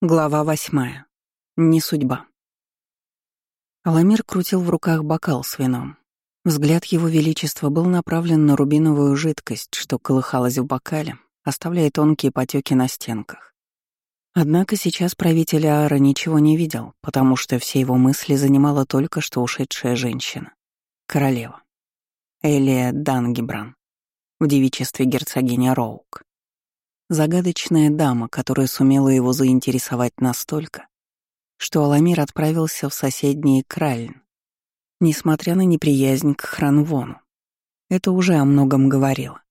Глава восьмая. Не судьба. Аламир крутил в руках бокал с вином. Взгляд его величества был направлен на рубиновую жидкость, что колыхалась в бокале, оставляя тонкие потеки на стенках. Однако сейчас правитель Аара ничего не видел, потому что все его мысли занимала только что ушедшая женщина. Королева. Элия Дангибран. В девичестве герцогиня Роук. Загадочная дама, которая сумела его заинтересовать настолько, что Аламир отправился в соседний Кральн, несмотря на неприязнь к Хранвону. Это уже о многом говорило.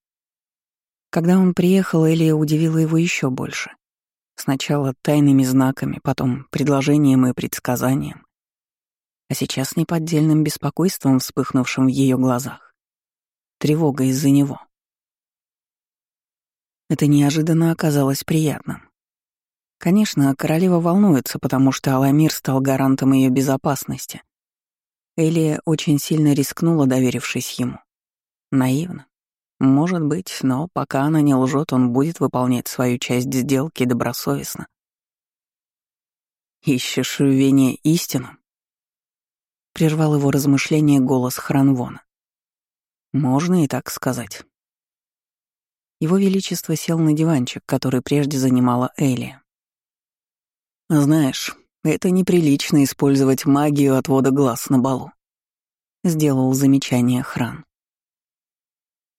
Когда он приехал, Элия удивила его еще больше. Сначала тайными знаками, потом предложением и предсказанием. А сейчас неподдельным беспокойством, вспыхнувшим в ее глазах. Тревога из-за него. Это неожиданно оказалось приятным. Конечно, королева волнуется, потому что Аламир стал гарантом ее безопасности. Элия очень сильно рискнула, доверившись ему. Наивно. Может быть, но пока она не лжет, он будет выполнять свою часть сделки добросовестно. «Ищешь в вине истину?» Прервал его размышление голос Хранвона. «Можно и так сказать». Его Величество сел на диванчик, который прежде занимала Элия. «Знаешь, это неприлично использовать магию отвода глаз на балу», — сделал замечание Хран.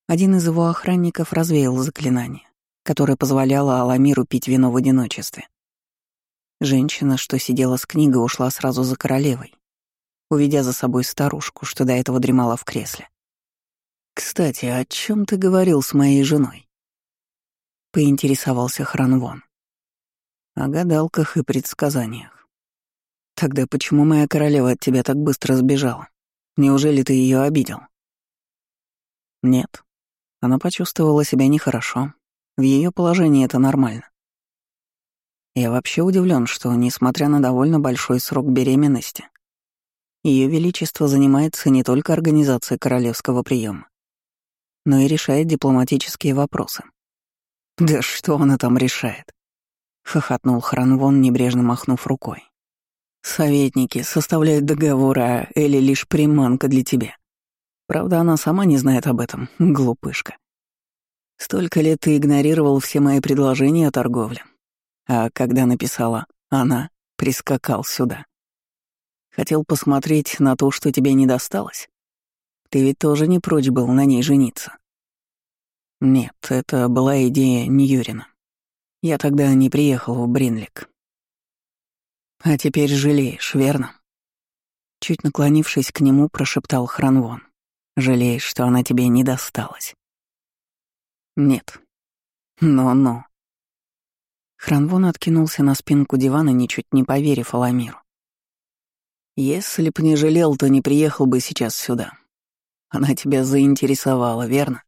Один из его охранников развеял заклинание, которое позволяло Аламиру пить вино в одиночестве. Женщина, что сидела с книгой, ушла сразу за королевой, уведя за собой старушку, что до этого дремала в кресле. «Кстати, о чем ты говорил с моей женой?» — поинтересовался Хранвон. «О гадалках и предсказаниях. Тогда почему моя королева от тебя так быстро сбежала? Неужели ты ее обидел?» «Нет». Она почувствовала себя нехорошо. В ее положении это нормально. Я вообще удивлен, что, несмотря на довольно большой срок беременности, Ее Величество занимается не только организацией королевского приема, но и решает дипломатические вопросы. «Да что она там решает?» — хохотнул Хранвон, небрежно махнув рукой. «Советники составляют договор, а Элли лишь приманка для тебя. Правда, она сама не знает об этом, глупышка. Столько лет ты игнорировал все мои предложения о торговле. А когда написала «она», прискакал сюда. Хотел посмотреть на то, что тебе не досталось. Ты ведь тоже не прочь был на ней жениться. Нет, это была идея Ньюрина. Я тогда не приехал в Бринлик. А теперь жалеешь, верно? Чуть наклонившись к нему, прошептал Хранвон. Жалеешь, что она тебе не досталась? Нет. Но-но. Хранвон откинулся на спинку дивана, ничуть не поверив Аламиру. Если б не жалел, то не приехал бы сейчас сюда. Она тебя заинтересовала, верно?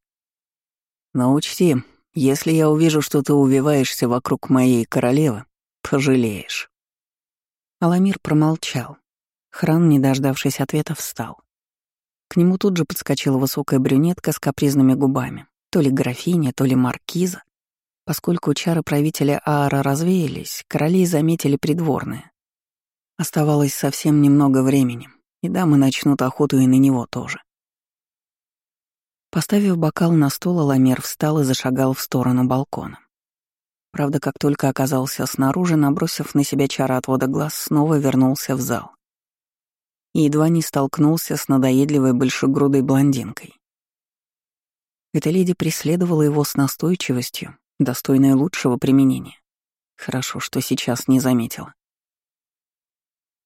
Но учти, если я увижу, что ты увиваешься вокруг моей королевы, пожалеешь». Аламир промолчал. Хран, не дождавшись ответа, встал. К нему тут же подскочила высокая брюнетка с капризными губами, то ли графиня, то ли маркиза. Поскольку чары правителя Аара развеялись, короли заметили придворные. Оставалось совсем немного времени, и дамы начнут охоту и на него тоже. Поставив бокал на стол, Аламер встал и зашагал в сторону балкона. Правда, как только оказался снаружи, набросив на себя чара отвода глаз, снова вернулся в зал. И едва не столкнулся с надоедливой большегрудой блондинкой. Эта леди преследовала его с настойчивостью, достойной лучшего применения. Хорошо, что сейчас не заметила.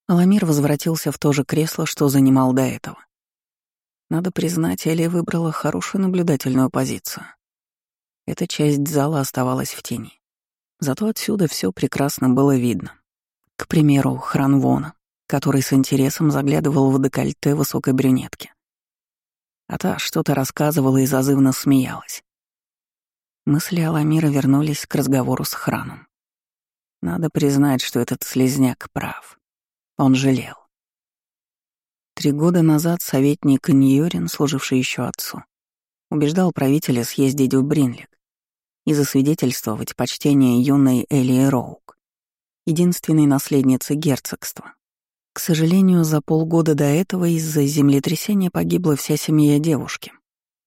Аламир возвратился в то же кресло, что занимал до этого. Надо признать, Элия выбрала хорошую наблюдательную позицию. Эта часть зала оставалась в тени. Зато отсюда все прекрасно было видно. К примеру, Хранвона, который с интересом заглядывал в декольте высокой брюнетки. А та что-то рассказывала и зазывно смеялась. Мысли Аламира вернулись к разговору с Храном. Надо признать, что этот слезняк прав. Он жалел. Три года назад советник Ньюрин, служивший еще отцу, убеждал правителя съездить в Бринлик и засвидетельствовать почтение юной Элии Роук. единственной наследницы герцогства. К сожалению, за полгода до этого из-за землетрясения погибла вся семья девушки.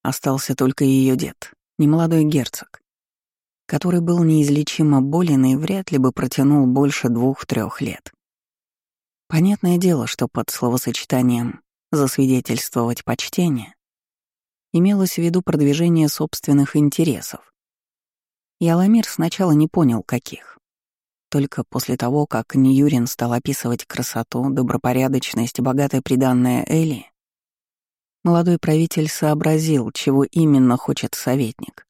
Остался только ее дед, немолодой герцог, который был неизлечимо болен и вряд ли бы протянул больше двух-трех лет. Понятное дело, что под словосочетанием «засвидетельствовать почтение» имелось в виду продвижение собственных интересов. И Аламир сначала не понял, каких. Только после того, как Ньюрин стал описывать красоту, добропорядочность и богатое приданное Эли, молодой правитель сообразил, чего именно хочет советник.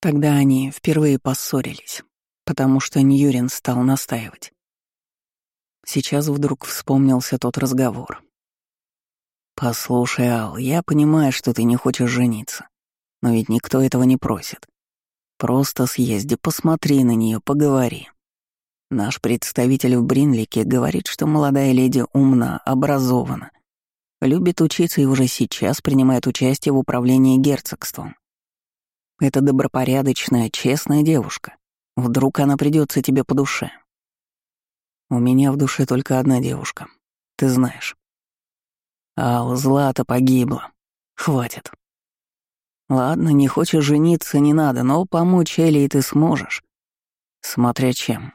Тогда они впервые поссорились, потому что Ньюрин стал настаивать. Сейчас вдруг вспомнился тот разговор. «Послушай, Ал, я понимаю, что ты не хочешь жениться, но ведь никто этого не просит. Просто съезди, посмотри на нее, поговори. Наш представитель в Бринлике говорит, что молодая леди умна, образована, любит учиться и уже сейчас принимает участие в управлении герцогством. Это добропорядочная, честная девушка. Вдруг она придется тебе по душе. У меня в душе только одна девушка. Ты знаешь. Ал, Злата погибла. Хватит. Ладно, не хочешь жениться, не надо, но помочь Элли ты сможешь. Смотря чем.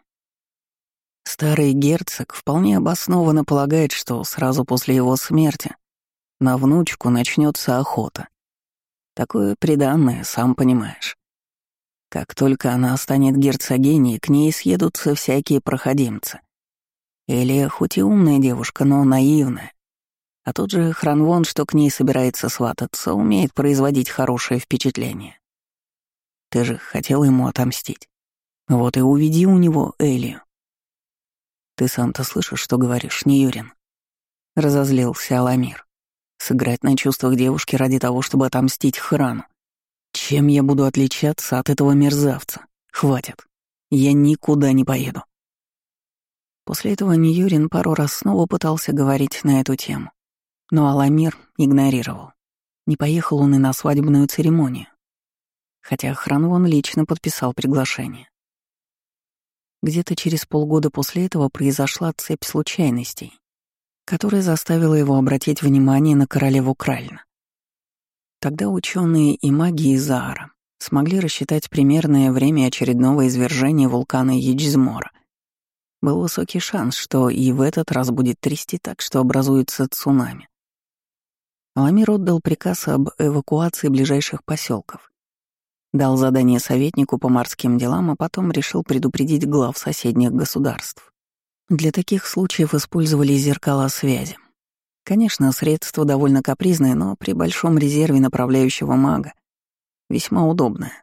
Старый герцог вполне обоснованно полагает, что сразу после его смерти на внучку начнется охота. Такое приданное, сам понимаешь. Как только она станет герцогиней, к ней съедутся всякие проходимцы — Элия хоть и умная девушка, но наивная. А тот же Хранвон, что к ней собирается свататься, умеет производить хорошее впечатление. Ты же хотел ему отомстить. Вот и уведи у него Элию. Ты сам-то слышишь, что говоришь, не Юрин? Разозлился Аламир. Сыграть на чувствах девушки ради того, чтобы отомстить Храну. Чем я буду отличаться от этого мерзавца? Хватит. Я никуда не поеду. После этого Ньюрин пару раз снова пытался говорить на эту тему, но Аламир игнорировал. Не поехал он и на свадебную церемонию, хотя Хранвон лично подписал приглашение. Где-то через полгода после этого произошла цепь случайностей, которая заставила его обратить внимание на королеву Кральна. Тогда ученые и маги из Заара смогли рассчитать примерное время очередного извержения вулкана Ячзмора — был высокий шанс, что и в этот раз будет трясти так, что образуется цунами. Аламир отдал приказ об эвакуации ближайших поселков. Дал задание советнику по морским делам, а потом решил предупредить глав соседних государств. Для таких случаев использовали зеркала связи. Конечно, средство довольно капризное, но при большом резерве направляющего мага весьма удобное.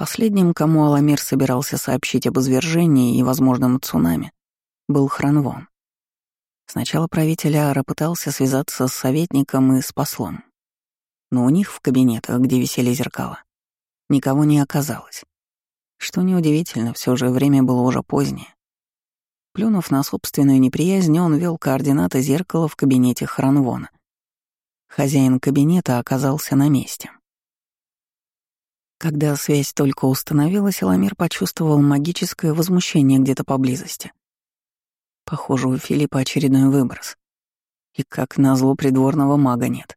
Последним, кому Аламир собирался сообщить об извержении и возможном цунами, был Хранвон. Сначала правитель Ара пытался связаться с советником и с послом. Но у них в кабинетах, где висели зеркала, никого не оказалось. Что неудивительно, все же время было уже позднее. Плюнув на собственную неприязнь, он вел координаты зеркала в кабинете Хранвона. Хозяин кабинета оказался на месте. Когда связь только установилась, Аламир почувствовал магическое возмущение где-то поблизости. Похоже, у Филиппа очередной выброс. И как назло придворного мага нет.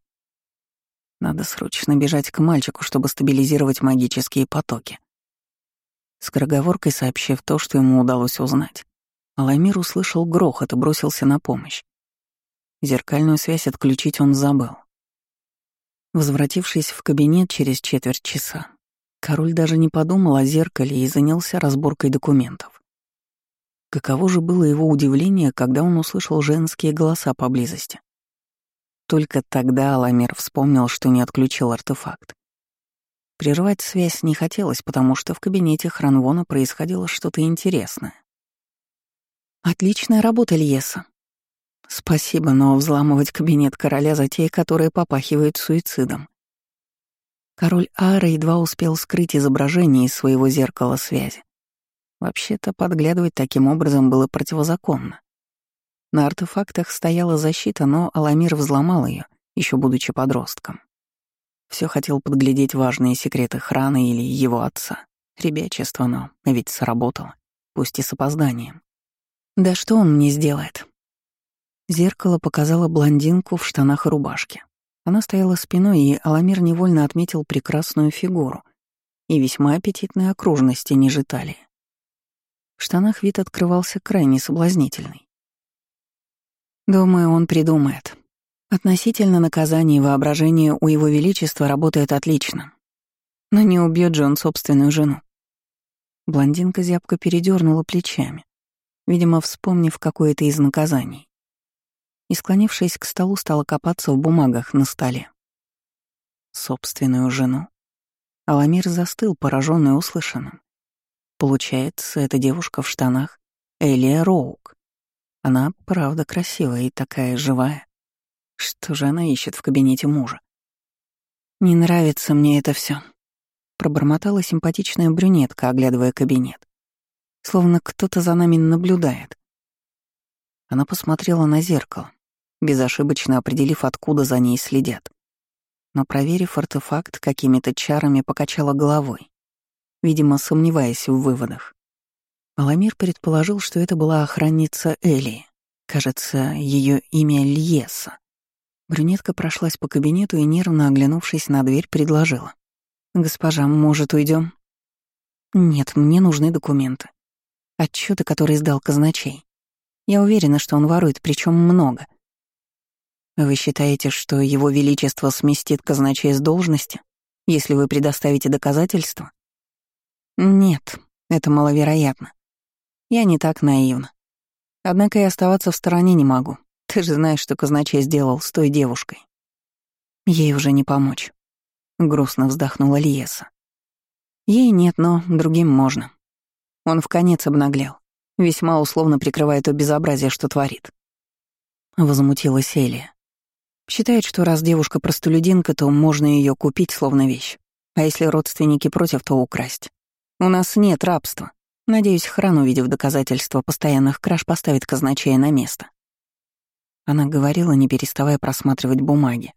Надо срочно бежать к мальчику, чтобы стабилизировать магические потоки. Скороговоркой сообщив то, что ему удалось узнать, Аламир услышал грохот и бросился на помощь. Зеркальную связь отключить он забыл. Возвратившись в кабинет через четверть часа, Король даже не подумал о зеркале и занялся разборкой документов. Каково же было его удивление, когда он услышал женские голоса поблизости. Только тогда Аламир вспомнил, что не отключил артефакт. Прервать связь не хотелось, потому что в кабинете Хранвона происходило что-то интересное. «Отличная работа, Льеса», Спасибо, но взламывать кабинет короля затея, которая попахивает суицидом. Король Ара едва успел скрыть изображение из своего зеркала связи. Вообще-то подглядывать таким образом было противозаконно. На артефактах стояла защита, но Аламир взломал ее, еще будучи подростком. Все хотел подглядеть важные секреты храна или его отца. Ребячество, но ведь сработало. пусть и с опозданием. Да что он мне сделает? Зеркало показало блондинку в штанах и рубашке. Она стояла спиной, и Аламир невольно отметил прекрасную фигуру и весьма аппетитные окружности ниже талии. В штанах вид открывался крайне соблазнительный. Думаю, он придумает. Относительно наказания и воображения у его величества работает отлично. Но не убьет же он собственную жену. Блондинка зябко передернула плечами, видимо, вспомнив какое-то из наказаний. И, склонившись к столу, стала копаться в бумагах на столе. Собственную жену. Аламир застыл, пораженный услышанным. Получается, эта девушка в штанах — Элия Роук. Она, правда, красивая и такая живая. Что же она ищет в кабинете мужа? «Не нравится мне это все, пробормотала симпатичная брюнетка, оглядывая кабинет. Словно кто-то за нами наблюдает. Она посмотрела на зеркало, безошибочно определив, откуда за ней следят. Но, проверив артефакт, какими-то чарами покачала головой, видимо, сомневаясь в выводах. Аламир предположил, что это была охранница Элии. Кажется, ее имя Льеса. Брюнетка прошлась по кабинету и, нервно оглянувшись на дверь, предложила. «Госпожа, может, уйдем? «Нет, мне нужны документы. Отчеты, которые сдал казначей. Я уверена, что он ворует, причем много. Вы считаете, что его величество сместит казначей с должности, если вы предоставите доказательства? Нет, это маловероятно. Я не так наивна. Однако и оставаться в стороне не могу. Ты же знаешь, что казначей сделал с той девушкой. Ей уже не помочь. Грустно вздохнула Лиеса. Ей нет, но другим можно. Он в конец обнаглел. Весьма условно прикрывая то безобразие, что творит. Возмутилась Элия. Считает, что раз девушка простолюдинка, то можно ее купить словно вещь. А если родственники против, то украсть. У нас нет рабства. Надеюсь, хран, увидев доказательства постоянных краж, поставит казначея на место. Она говорила, не переставая просматривать бумаги.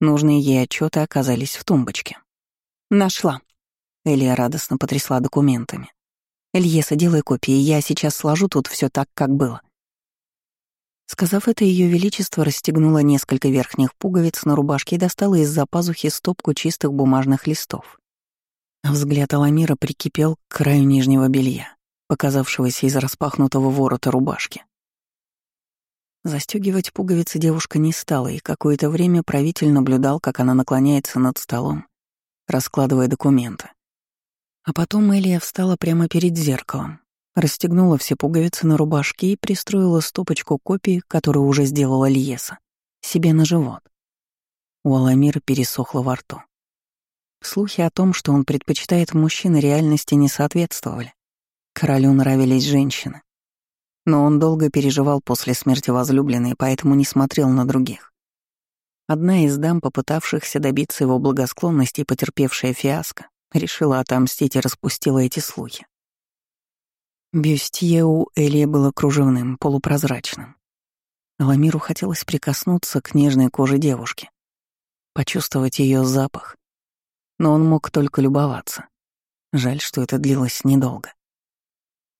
Нужные ей отчеты оказались в тумбочке. «Нашла». Элия радостно потрясла документами. «Эльеса, делай копии, я сейчас сложу тут все так, как было». Сказав это, Ее Величество расстегнуло несколько верхних пуговиц на рубашке и достала из-за пазухи стопку чистых бумажных листов. Взгляд Аламира прикипел к краю нижнего белья, показавшегося из распахнутого ворота рубашки. Застегивать пуговицы девушка не стала, и какое-то время правитель наблюдал, как она наклоняется над столом, раскладывая документы. А потом Элия встала прямо перед зеркалом, расстегнула все пуговицы на рубашке и пристроила стопочку копий, которую уже сделала Льеса, себе на живот. У Аламира пересохло во рту. Слухи о том, что он предпочитает мужчин, реальности не соответствовали. Королю нравились женщины. Но он долго переживал после смерти возлюбленной, поэтому не смотрел на других. Одна из дам, попытавшихся добиться его благосклонности и потерпевшая фиаско, решила отомстить и распустила эти слухи. Бюстье у Элии было кружевным, полупрозрачным. Ламиру хотелось прикоснуться к нежной коже девушки, почувствовать ее запах. Но он мог только любоваться. Жаль, что это длилось недолго.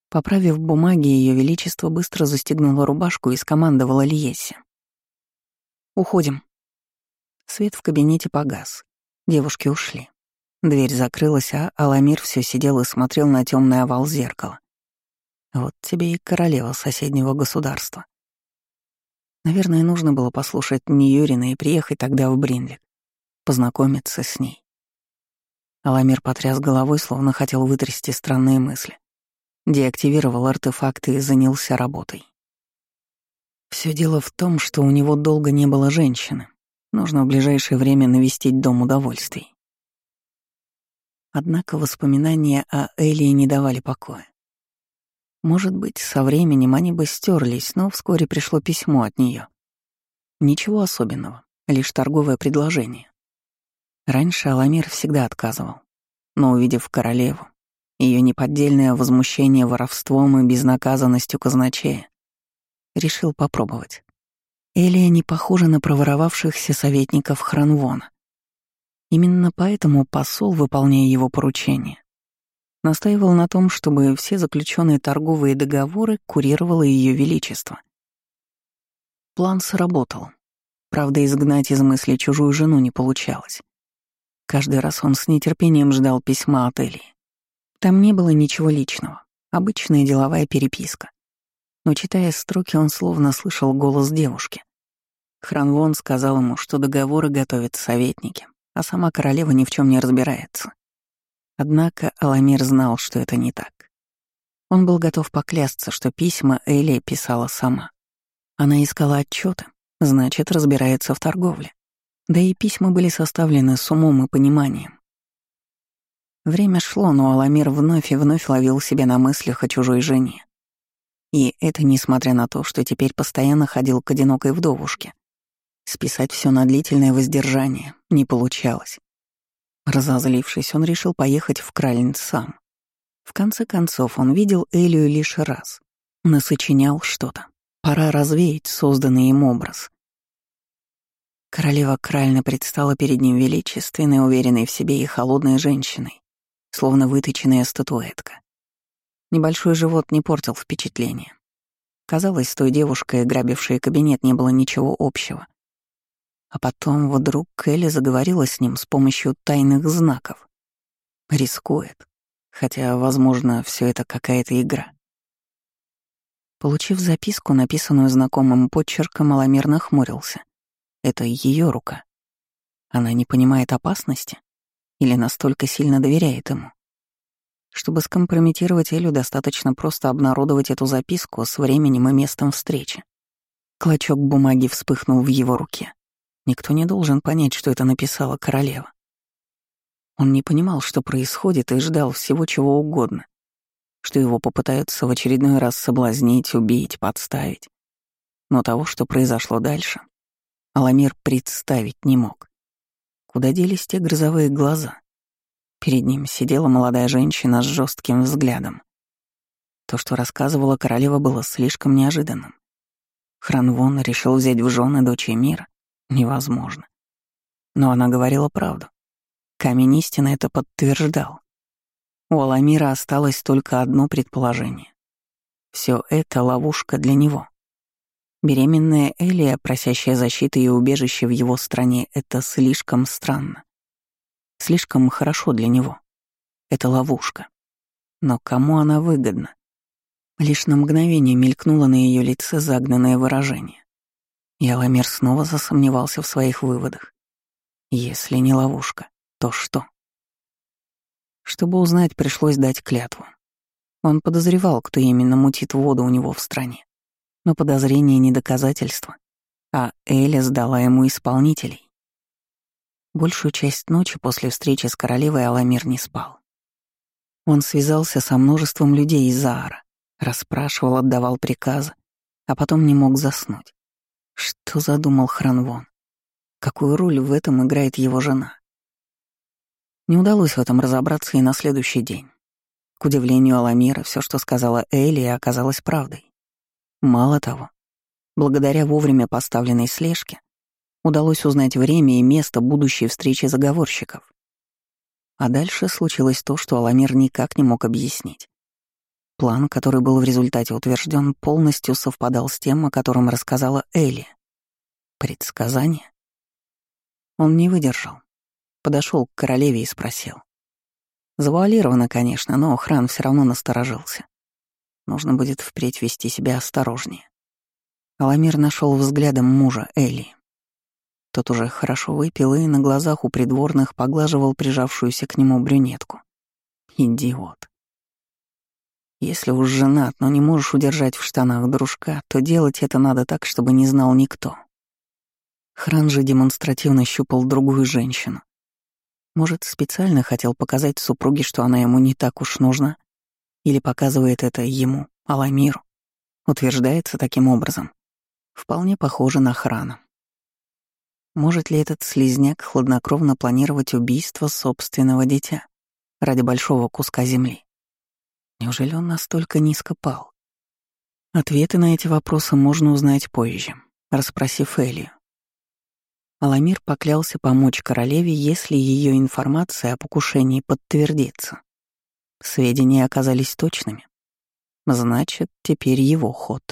Поправив бумаги, Ее Величество быстро застегнуло рубашку и скомандовало Льесе. «Уходим». Свет в кабинете погас. Девушки ушли. Дверь закрылась, а Аламир все сидел и смотрел на темный овал зеркала. Вот тебе и королева соседнего государства. Наверное, нужно было послушать Ньюрина и приехать тогда в Бринлик, познакомиться с ней. Аламир потряс головой, словно хотел вытрясти странные мысли. Деактивировал артефакты и занялся работой. Все дело в том, что у него долго не было женщины. Нужно в ближайшее время навестить дом удовольствий. Однако воспоминания о Элии не давали покоя. Может быть, со временем они бы стерлись, но вскоре пришло письмо от нее. Ничего особенного, лишь торговое предложение. Раньше Аламир всегда отказывал, но, увидев королеву, ее неподдельное возмущение воровством и безнаказанностью казначея. Решил попробовать. Элия не похожа на проворовавшихся советников Хранвона. Именно поэтому посол, выполняя его поручение, Настаивал на том, чтобы все заключенные торговые договоры курировало Ее Величество. План сработал. Правда, изгнать из мысли чужую жену не получалось. Каждый раз он с нетерпением ждал письма от Элии. Там не было ничего личного, обычная деловая переписка. Но читая строки, он словно слышал голос девушки. Хранвон сказал ему, что договоры готовят советники, а сама королева ни в чем не разбирается. Однако Аламир знал, что это не так. Он был готов поклясться, что письма Элия писала сама. Она искала отчеты, значит, разбирается в торговле. Да и письма были составлены с умом и пониманием. Время шло, но Аламир вновь и вновь ловил себя на мыслях о чужой жене. И это несмотря на то, что теперь постоянно ходил к одинокой вдовушке. Списать все на длительное воздержание не получалось. Разозлившись, он решил поехать в Кральн сам. В конце концов, он видел Элию лишь раз. Насочинял что-то. Пора развеять созданный им образ. Королева Кральна предстала перед ним величественной, уверенной в себе и холодной женщиной, словно выточенная статуэтка. Небольшой живот не портил впечатление. Казалось, с той девушкой, грабившей кабинет, не было ничего общего. А потом вдруг Келли заговорила с ним с помощью тайных знаков. Рискует. Хотя, возможно, все это какая-то игра. Получив записку, написанную знакомым почерком, маломерно хмурился. Это ее рука. Она не понимает опасности? Или настолько сильно доверяет ему? Чтобы скомпрометировать Элю, достаточно просто обнародовать эту записку с временем и местом встречи. Клочок бумаги вспыхнул в его руке. Никто не должен понять, что это написала королева. Он не понимал, что происходит, и ждал всего чего угодно. Что его попытаются в очередной раз соблазнить, убить, подставить. Но того, что произошло дальше, Аламир представить не мог. Куда делись те грозовые глаза? Перед ним сидела молодая женщина с жестким взглядом. То, что рассказывала королева, было слишком неожиданным. Хранвон решил взять в жены дочь мира, невозможно. Но она говорила правду. Камень истины это подтверждал. У Аламира осталось только одно предположение. Все это ловушка для него. Беременная Элия, просящая защиты и убежище в его стране, это слишком странно. Слишком хорошо для него. Это ловушка. Но кому она выгодна? Лишь на мгновение мелькнуло на ее лице загнанное выражение. Яламир снова засомневался в своих выводах. Если не ловушка, то что? Чтобы узнать, пришлось дать клятву. Он подозревал, кто именно мутит воду у него в стране. Но подозрение не доказательство, а Эля сдала ему исполнителей. Большую часть ночи после встречи с королевой Аламир не спал. Он связался со множеством людей из Заара, расспрашивал, отдавал приказы, а потом не мог заснуть. Что задумал Хранвон? Какую роль в этом играет его жена? Не удалось в этом разобраться и на следующий день. К удивлению Аламира, все, что сказала Элли, оказалось правдой. Мало того, благодаря вовремя поставленной слежке, удалось узнать время и место будущей встречи заговорщиков. А дальше случилось то, что Аламир никак не мог объяснить. План, который был в результате утвержден, полностью совпадал с тем, о котором рассказала Элли. Предсказание? Он не выдержал. Подошел к королеве и спросил. Завуалировано, конечно, но охран все равно насторожился. Нужно будет впредь вести себя осторожнее. Аламир нашел взглядом мужа Элли. Тот уже хорошо выпил и на глазах у придворных поглаживал прижавшуюся к нему брюнетку. Идиот. Если уж женат, но не можешь удержать в штанах дружка, то делать это надо так, чтобы не знал никто. Хран же демонстративно щупал другую женщину. Может, специально хотел показать супруге, что она ему не так уж нужна? Или показывает это ему, Аламиру? Утверждается таким образом. Вполне похоже на Храна. Может ли этот слизняк хладнокровно планировать убийство собственного дитя ради большого куска земли? Неужели он настолько низко пал? Ответы на эти вопросы можно узнать позже, расспросив Элию. Аламир поклялся помочь королеве, если ее информация о покушении подтвердится. Сведения оказались точными. Значит, теперь его ход.